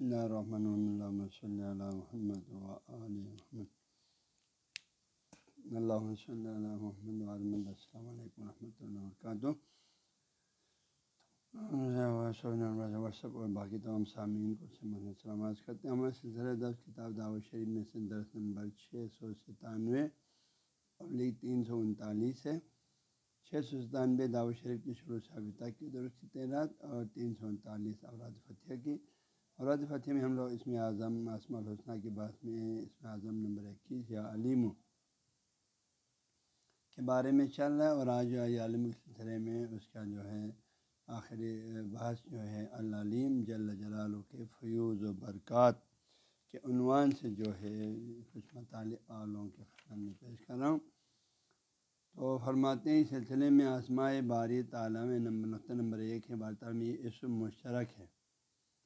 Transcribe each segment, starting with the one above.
بسم اللہ الرحمن الرحیم صلی اللہ محمد محمد اللہ صلی اللہ محمد محمد السلام علیکم و رحمۃ اللہ وبرکاتہ واٹسپ اور باقی تمام سامعین کو سلامات کرتے ہیں. ہمارے سلسلہ دس کتاب دعوت شریف میں سے درس نمبر چھ سو ستانوے ابلیغ تین سو انتالیس ہے. چھ سو ستانوے دعوت شریف کی شروع سے ابھی تک کی درست تعداد اور تین سو انتالیس اوراد فتح کی. اوراد فتح میں ہم لوگ اس میں اعظم اسما الحسنہ کی بات میں اس میں اعظم نمبر اکیس یا علیم کے بارے میں چل رہا ہے اور آج جو ہے عالم سلسلے میں اس کا جو ہے آخری بحث جو ہے العلیم جل جلال کے فیوز و برکات کے عنوان سے جو ہے کچھ مطالعہ عالوں کے خیال میں پیش کر رہا ہوں۔ تو فرماتے ہیں اس سلسلے میں آسمائے باری تعالیٰ میں نمبر نقطہ نمبر ایک ہے بارتا میں یہ اسم مشترک ہے۔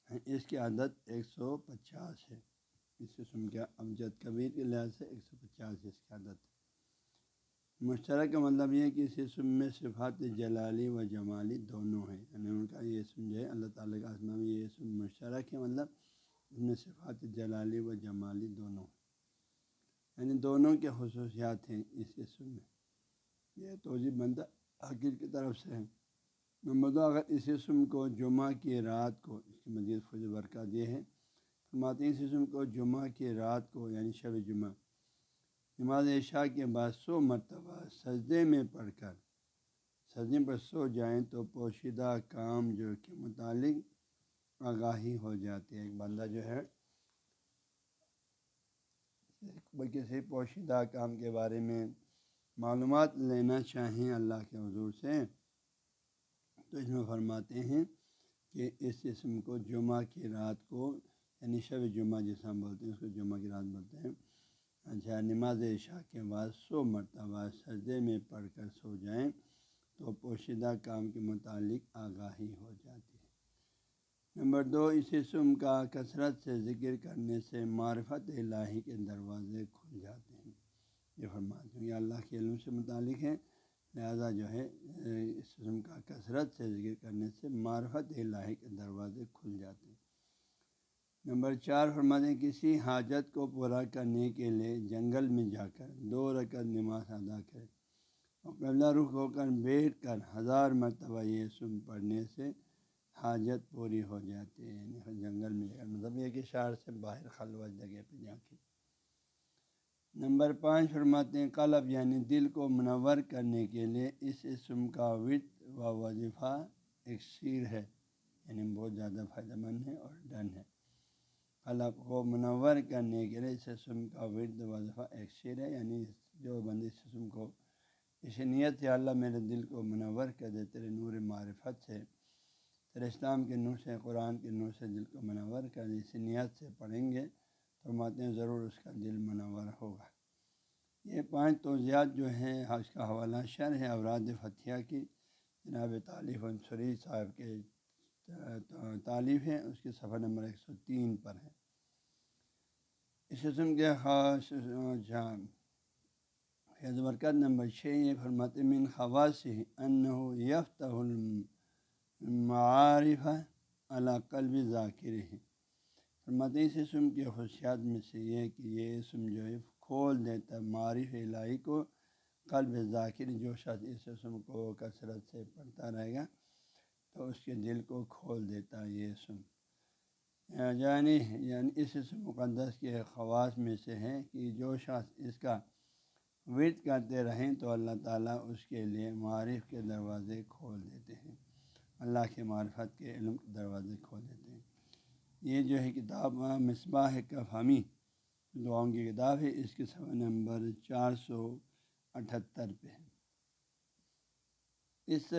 اس کی عادت ایک سو پچاس ہے۔ اس قسم کے امجد کبیر کے لحاظ سے ایک سو پچاس اس کی عادت ہے مشترک کا مطلب یہ ہے کہ اس اسم میں صفات جلالی و جمالی دونوں ہیں۔ یعنی ان کا یہ اسم جو ہے، اللہ تعالیٰ کا آسما میں یہ اسم مشترک ہے مطلب اس میں صفات جلالی و جمالی دونوں ہیں۔ یعنی دونوں کے خصوصیات ہیں اس اسم میں۔ یہ توجہ بندہ حقیر کی طرف سے ہے۔ نمبر اگر اس اسم کو جمعہ کی رات کو، اس کی مزید فض برکات یہ ہے، فرماتے ہیں اس اسم کو جمعہ کی رات کو یعنی شب جمعہ۔ نماز عشاء کے بعد سو مرتبہ سجدے میں پڑھ کر، سجدے پر سو جائیں تو پوشیدہ کام جو کے متعلق آگاہی ہو جاتی ہے ایک بندہ جو ہے کسی پوشیدہ کام کے بارے میں معلومات لینا چاہیں اللہ کے حضور سے تو اس میں فرماتے ہیں کہ اس اسم کو جمعہ کی رات کو یعنی شب جمعہ جیسے ہم بولتے ہیں، اس کو جمعہ کی رات بولتے ہیں۔ اچھا نماز عشاء کے بعد سو مرتبہ سجدے میں پڑھ کر سو جائیں تو پوشیدہ کام کے متعلق آگاہی ہو جاتی ہے۔ نمبر دو، اس اسم کا کثرت سے ذکر کرنے سے معرفت الہی کے دروازے کھل جاتے ہیں۔ یہ فرماتے ہیں یہ اللہ کے علم سے متعلق ہے۔ لہذا جو ہے اس قسم کا کثرت سے ذکر کرنے سے معرفت الہی کے دروازے کھل جاتے ہیں۔ نمبر چار فرماتے کسی حاجت کو پورا کرنے کے لیے جنگل میں جا کر دو رکعت نماز ادا کرے۔ اور قبلہ رخ ہو کر بیٹھ کر ہزار مرتبہ یہ سن پڑھنے سے حاجت پوری ہو جاتی ہے یعنی جنگل میں جا کر۔ مطلب یہ کہ شہر سے باہر خلوت جگہ پہ جا کے۔ نمبر پانچ فرماتے ہیں، قلب یعنی دل کو منور کرنے کے لیے اس اسم کا وط و وظیفہ ایک سیر ہے یعنی بہت زیادہ فائدہ مند ہے اور ڈن ہے۔ قلب کو منور کرنے کے لیے اس اسم کا ورد وظیفہ ایک سیر ہے یعنی جو بند اس اسم کو، اس نیت سے اللہ میرے دل کو منور کر دے، تیرے نور معرفت سے، تیرے اسلام کے نور سے، قرآن کے نور سے دل کو منور کر دے اس نیت سے پڑھیں گے۔ فرماتے ہیں ضرور اس کا دل منور ہوگا۔ یہ پانچ توضیعات جو ہیں، حج کا حوالہ شر ہے اوراد فتح کی۔ جناب طالف انصری صاحب کے تعلیف ہیں، اس کے صفحہ نمبر ایک سو تین پر ہے اس قسم کے خاص جان برکت نمبر چھ، یہ فرمات من خواص ان یفت المعارف علا قلب ذاکر ہے فرماتے اس اسم کی خصوصیات میں سے یہ کہ یہ اسم جو ہے کھول دیتا ہے، معرف الہی کو، قلب ذاکر جو شخص اس اسم کو کثرت سے پڑھتا رہے گا تو اس کے دل کو کھول دیتا ہے یہ اسم یعنی یعنی اس اسم مقدس کے خواص میں سے ہے کہ جو شخص اس کا ورد کرتے رہیں تو اللہ تعالیٰ اس کے لیے معرف کے دروازے کھول دیتے ہیں۔ اللہ کے معرفت کے علم کے دروازے کھول دیتے ہیں۔ یہ جو ہے کتاب مصباح کفہمی دعاؤں کی کتاب ہے، اس کے صفحہ نمبر چار سو اٹھہتر پہ اس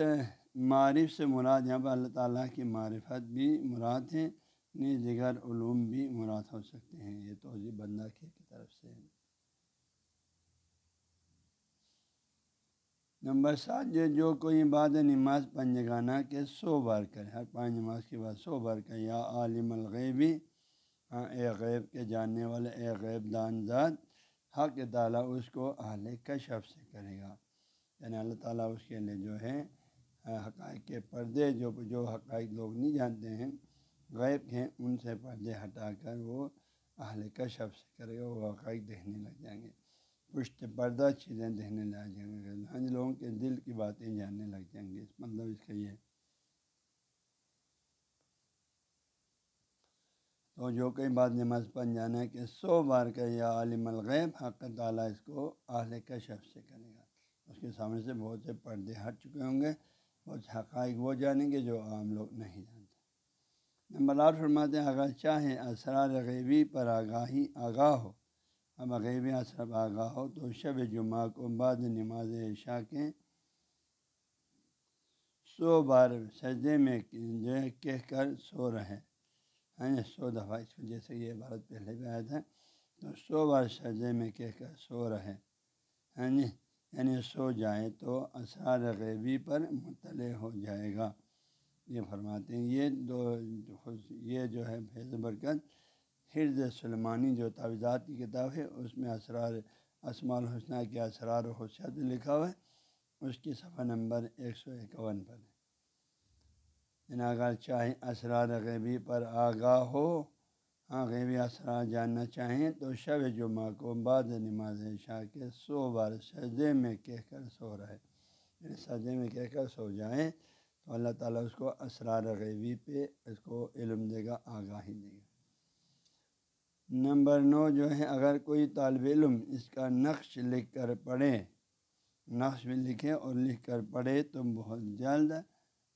معرف سے مراد، یہاں پر اللہ تعالیٰ کی معرفت بھی مراد ہے نیز یعنی دیگر علوم بھی مراد ہو سکتے ہیں، یہ توضیع بندہ کی طرف سے نمبر سات، جو جو کوئی بعد نماز پنجگانہ کے سو بار کرے، ہر پانچ نماز کے بعد سو بار کرے، یا عالم الغیبی ہاں اے غیب کے جاننے والے، اے غیب دان ذات، حق تعالیٰ اس کو اہل کشف سے کرے گا۔ یعنی اللہ تعالیٰ اس کے لیے جو ہے ہاں، حقائق کے پردے، جو جو حقائق لوگ نہیں جانتے ہیں، غیب ہیں، ان سے پردے ہٹا کر وہ اہل کشف سے کرے گا، وہ عقائد دیکھنے لگ جائیں گے۔ پشت پردہ چیزیں دیکھنے لگ جائیں گے۔ ہاں جی، لوگوں کے دل کی باتیں جاننے لگ جائیں گے۔ اس مطلب اس کا یہ تو جو کئی بات نماز پڑھ جانا ہے کہ سو بار کا یا عالم الغیب حق تعالیٰ اس کو اہل کشف سے کرے گا۔ اس کے سامنے سے بہت سے پردے ہٹ چکے ہوں گے۔ بہت حقائق وہ جانیں گے جو عام لوگ نہیں جانتے۔ نمبر آٹھ فرماتے ہیں، اگر چاہیں اسرار غیبی پر آگاہی آگاہ ہو اب غیبی اثر آگاہ ہو تو شب جمعہ کو بعد نماز عشاء کے سو بار سجدے میں جو ہے کہہ کر سو رہے ہیں۔ یعنی سو دفعہ اس کو جیسے یہ عبارت پہلے بھی آیا تھا۔ تو سو بار سجدے میں کہہ کر سو رہے ہیں۔ جی یعنی سو جائے تو اسرار غیبی پر مطلع ہو جائے گا۔ یہ فرماتے ہیں، یہ دو، یہ جو ہے فیض برکت حرز سلمانی جو تعویذات کی کتاب ہے، اس میں اسرار اسماع الحسنہ کے اسرار و حسیات لکھا ہوا ہے۔ اس کی صفحہ نمبر ایک سو اکاون پر ہے۔ یعنی اگر چاہیں اسرار غیبی پر آگاہ ہو ہاں غیبی اسرار جاننا چاہیں تو شب جمعہ کو بعد نماز شاہ کے سو بار سجدے میں کہہ کر سو رہے۔ یعنی سجدے میں کہہ کر سو جائیں تو اللہ تعالیٰ اس کو اسرار غیبی پہ اس کو علم دے گا، آگاہی دے گا۔ نمبر نو جو ہے، اگر کوئی طالب علم اس کا نقش لکھ کر پڑھے، نقش بھی لکھے اور لکھ کر پڑھے تو بہت جلد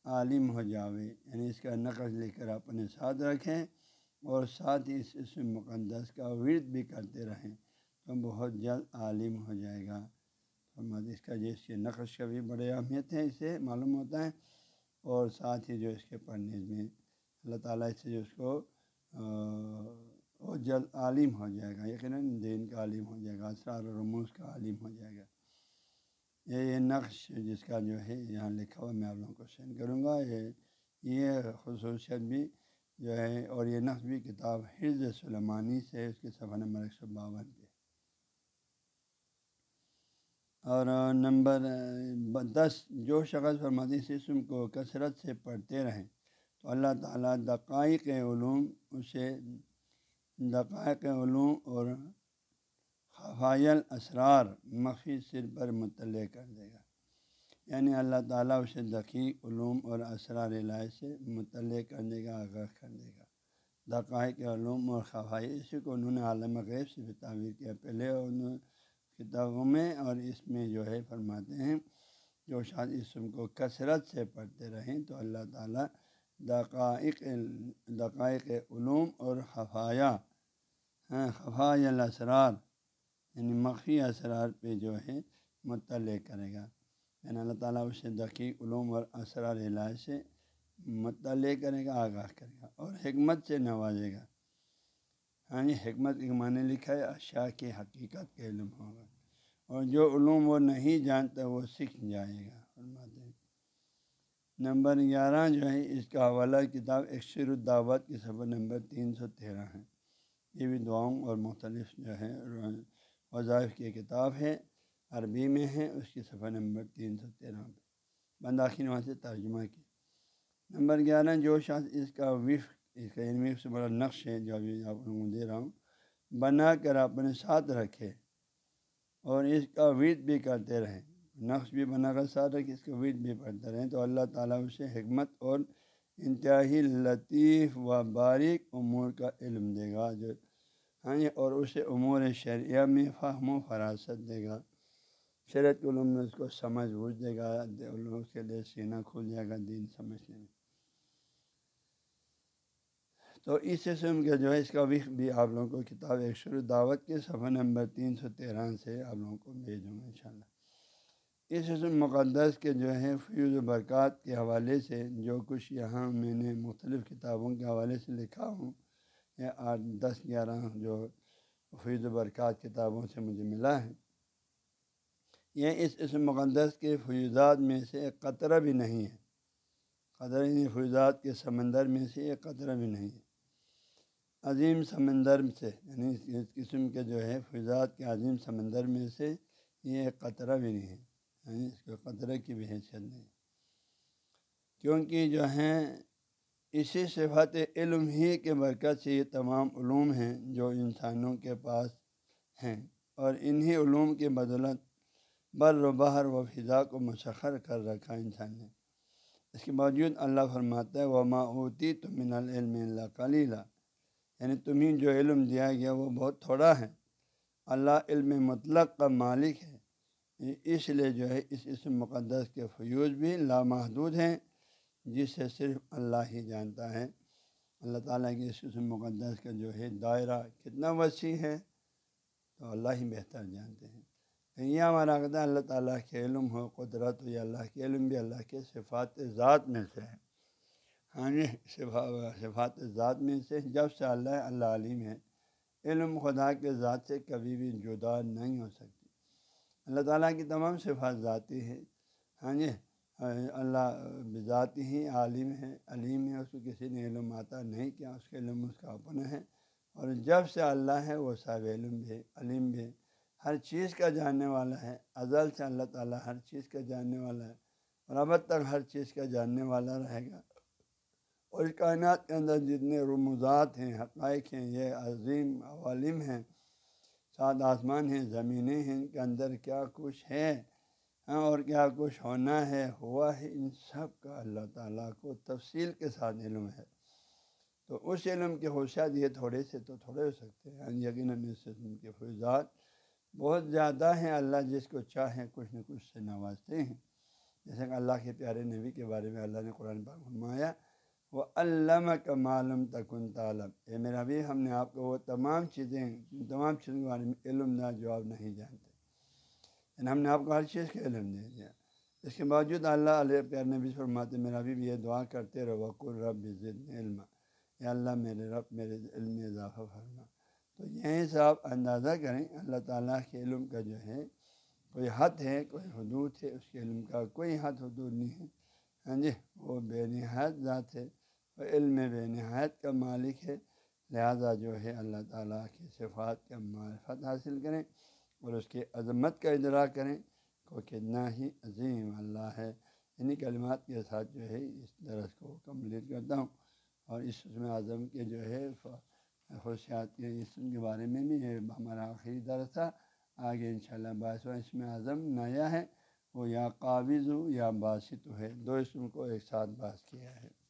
عالم ہو جاوے۔ یعنی اس کا نقش لکھ کر اپنے ساتھ رکھیں اور ساتھ ہی اس اسم مقدس کا ورد بھی کرتے رہیں تو بہت جلد عالم ہو جائے گا۔ اس کا جو اس کے نقش کا بھی بڑے اہمیت ہے اسے معلوم ہوتا ہے۔ اور ساتھ ہی جو اس کے پڑھنے میں اللہ تعالیٰ اس سے جو اس کو اور جلد عالم ہو جائے گا، یقیناً دین کا عالم ہو جائے گا، اسرار و رموز کا عالم ہو جائے گا۔ یہ یہ نقش جس کا جو ہے یہاں لکھا ہوا میں آپ لوگوں کو سینڈ کروں گا۔ یہ یہ خصوصیت بھی جو ہے، اور یہ نقش بھی کتاب حرز سلمانی سے اس کے صفحہ نمبر ایک سو باون پہ۔ اور نمبر دس، جو شخص فرماتی اسم کو کثرت سے پڑھتے رہیں۔ تو اللہ تعالیٰ دقائق علوم اسے دقائق علوم اور خفائل اسرار مخفی سر پر مطلع کر دے گا۔ یعنی اللہ تعالیٰ اسے دقیق علوم اور اسرار الہ سے مطلع کر دے گا، آگاہ کر دے گا۔ دقائق علوم اور خفائی اسی کو انہوں نے عالم غیب سے بھی تعبیر کیا۔ پہلے انہوں کتابوں میں اور اس میں جو ہے، فرماتے ہیں، جو شاید اسم کو کثرت سے پڑھتے رہیں تو اللہ تعالیٰ دقائق دقائق علوم اور خفایا ہاں خفایا الاسرار یعنی مخفی اسرار پہ جو ہے مطلع کرے گا۔ یعنی اللہ تعالیٰ اسے دقیق علوم اور اسرار علاج سے مطلع کرے گا، آگاہ کرے گا اور حکمت سے نوازے گا۔ ہاں جی حکمت کے معنی لکھا ہے، اشیاء کی حقیقت کے علم ہوگا۔ اور جو علوم وہ نہیں جانتا، وہ سیکھ جائے گا۔ نمبر گیارہ جو ہے، اس کا حوالہ کتاب اکثر الدعوت کی صفحہ نمبر تین سو تیرہ ہے۔ یہ بھی دعاؤں اور مختلف جو ہے، وظائف کی کتاب ہے، عربی میں ہے، اس کی صفحہ نمبر تین سو تیرہ پہ بنداخی وہاں سے ترجمہ کی نمبر گیارہ، جو شخص اس کا وف اس کا علمی سے بڑا نقش ہے، جو ابھی آپ کو دے رہا ہوں، بنا کر اپنے ساتھ رکھے اور اس کا وید بھی کرتے رہیں نقش بھی بنا کر ساتھ رکھے، اس کا وید بھی پڑھتے رہیں۔ تو اللہ تعالیٰ اسے حکمت اور انتہائی لطیف و باریک امور کا علم دے گا، جو ہاں جی، اور اسے امور شرعیہ میں فہم و فراست دے گا۔ شرط کے علوم میں اس کو سمجھ بوجھ دے گا اس کے لیے سینہ کھل جائے گا، دین سمجھنے میں۔ تو اس قسم کے جو ہے، اس کا وقت بھی آپ لوگوں کو کتاب ایک شروع دعوت کے صفحہ نمبر تین سو تیرہ سے آپ لوگوں کو بھیجوں گا انشاءاللہ۔ اس قسم مقدس کے جو ہے فیوز و برکات کے حوالے سے، جو کچھ یہاں میں نے مختلف کتابوں کے حوالے سے لکھا ہوں یا آٹھ، دس، گیارہ جو فیوز و برکات کتابوں سے مجھے ملا ہے۔ یہ اس اسم مقدس کے فیوزات میں سے ایک قطرہ بھی نہیں ہے۔ قطر یعنی فیوزات کے سمندر میں سے ایک قطرہ بھی نہیں ہے۔ عظیم سمندر سے یعنی اس قسم کے جو ہے فضات کے عظیم سمندر میں سے یہ ایک قطرہ بھی نہیں ہے۔ اس کو قطرے کی بھی حیثیت نہیں۔ کیونکہ جو ہیں، اسی صفت علم ہی کے برکت سے یہ تمام علوم ہیں جو انسانوں کے پاس ہیں، اور انہی علوم کی بدولت بر و بحر و فضا کو مسخر کر رکھا انسان نے۔ اس کے باوجود اللہ فرماتا ہے وہ اوتی تو من العلم اللہ کلیلہ یعنی تمہیں جو علم دیا گیا وہ بہت تھوڑا ہے۔ اللہ علم مطلق کا مالک ہے۔ اس لیے جو ہے اس اسم مقدس کے فیوز بھی لامحدود ہیں جسے صرف اللہ ہی جانتا ہے۔ اللہ تعالیٰ کے اس اسم مقدس کا جو ہے دائرہ کتنا وسیع ہے، تو اللہ ہی بہتر جانتے ہیں۔ یہ ہمارا عقدہ اللہ تعالیٰ کے علم ہو، قدرت ہو یا اللہ کے علم بھی اللہ کے صفات ذات میں سے ہے۔ ہاں جی صفات ذات میں سے جب سے اللہ اللہ علیم ہے، علم خدا کے ذات سے کبھی بھی جدا نہیں ہو سکتی اللہ تعالیٰ کی تمام صفات ذاتی ہے ہاں جی اللہ بذات ہی عالم ہے علیم ہے اس کو کسی نے علم آتا نہیں کیا، اس کے علم اس کا اپنا ہے۔ اور جب سے اللہ ہے، وہ صاحب علم بھی، علیم بھی۔ ہر چیز کا جاننے والا ہے، ازل سے اللہ تعالیٰ ہر چیز کا جاننے والا ہے اور اب تک ہر چیز کا جاننے والا رہے گا۔ اور اس کائنات کے اندر جتنے رموزات ہیں، حقائق ہیں، یہ عظیم، عوالم ہیں۔ سات آسمان ہیں، زمینیں ہیں، ان کے اندر کیا کچھ ہے؟ ہاں اور کیا کچھ ہونا ہے، ہوا ہے، ان سب کا اللہ تعالیٰ کو تفصیل کے ساتھ علم ہے۔ تو اس علم کے ہوشیات یہ تھوڑے سے تو تھوڑے ہو سکتے ہیں۔ ہاں، یقیناً اس علم کے فوجات بہت زیادہ ہیں۔ اللہ جس کو چاہے کچھ نہ کچھ سے نوازتے ہیں۔ جیسے کہ اللہ کے پیارے نبی کے بارے میں اللہ نے قرآن پاک فرمایا وہ علامہ کا معلوم تکن تعلم۔ اے میرا بھی ہم نے آپ کو وہ تمام چیزیں، تمام چیزوں کے بارے میں علم نہ، جواب نہیں جانتے۔ یعنی ہم نے آپ کو ہر چیز کا علم دے دیا۔ اس کے باوجود اللہ علیہ پیار نبی فرماتے میرا بھی یہ دعا کرتے رہو۔ وقر رب ضد علم یا اللہ، میرے رب، میرے علم میں اضافہ فرما۔ تو یہیں سے آپ اندازہ کریں، اللہ تعالیٰ کے علم کا جو ہے، کوئی حد ہے، کوئی حدود ہے، اس کے علم کا کوئی حد، حدود نہیں ہے۔ ہاں جی وہ بے نہایت ذات ہے۔ وہ علم بے نہایت کا مالک ہے۔ لہذا جو ہے اللہ تعالیٰ کی صفات کا معرفت حاصل کریں اور اس کی عظمت کا ادراک کریں کو کتنا ہی عظیم اللہ ہے۔ انہیں کلمات کے ساتھ جو ہے اس درس کو کمپلیٹ کرتا ہوں۔ اور اس میں اعظم کے جو ہے خصوصیات کے اسم کے بارے میں بھی ہمارا آخری درس تھا۔ آگے انشاءاللہ شاء اللہ باعث اس میں اعظم نیا ہے۔ وہ یا قابض ہو یا باسط ہے دو اسم کو ایک ساتھ باس کیا ہے۔